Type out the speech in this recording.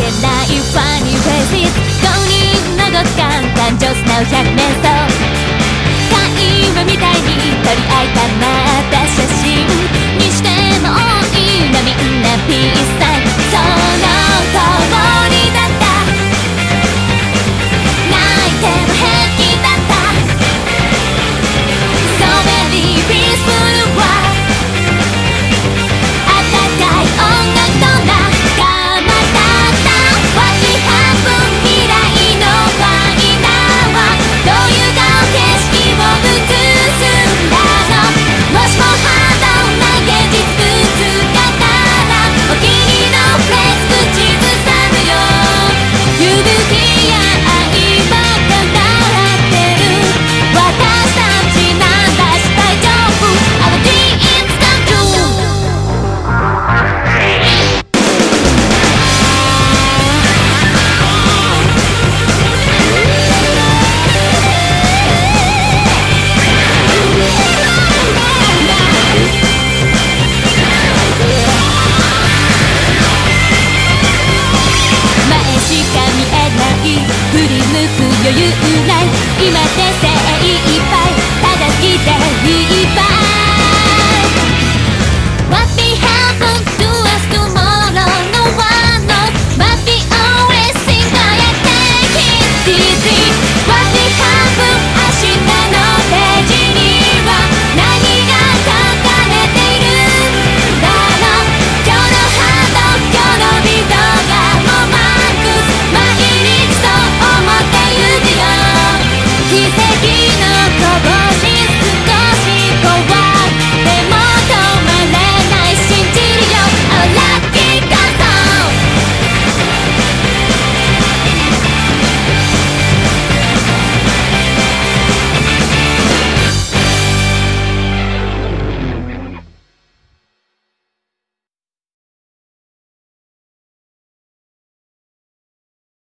けな余裕ない今でさ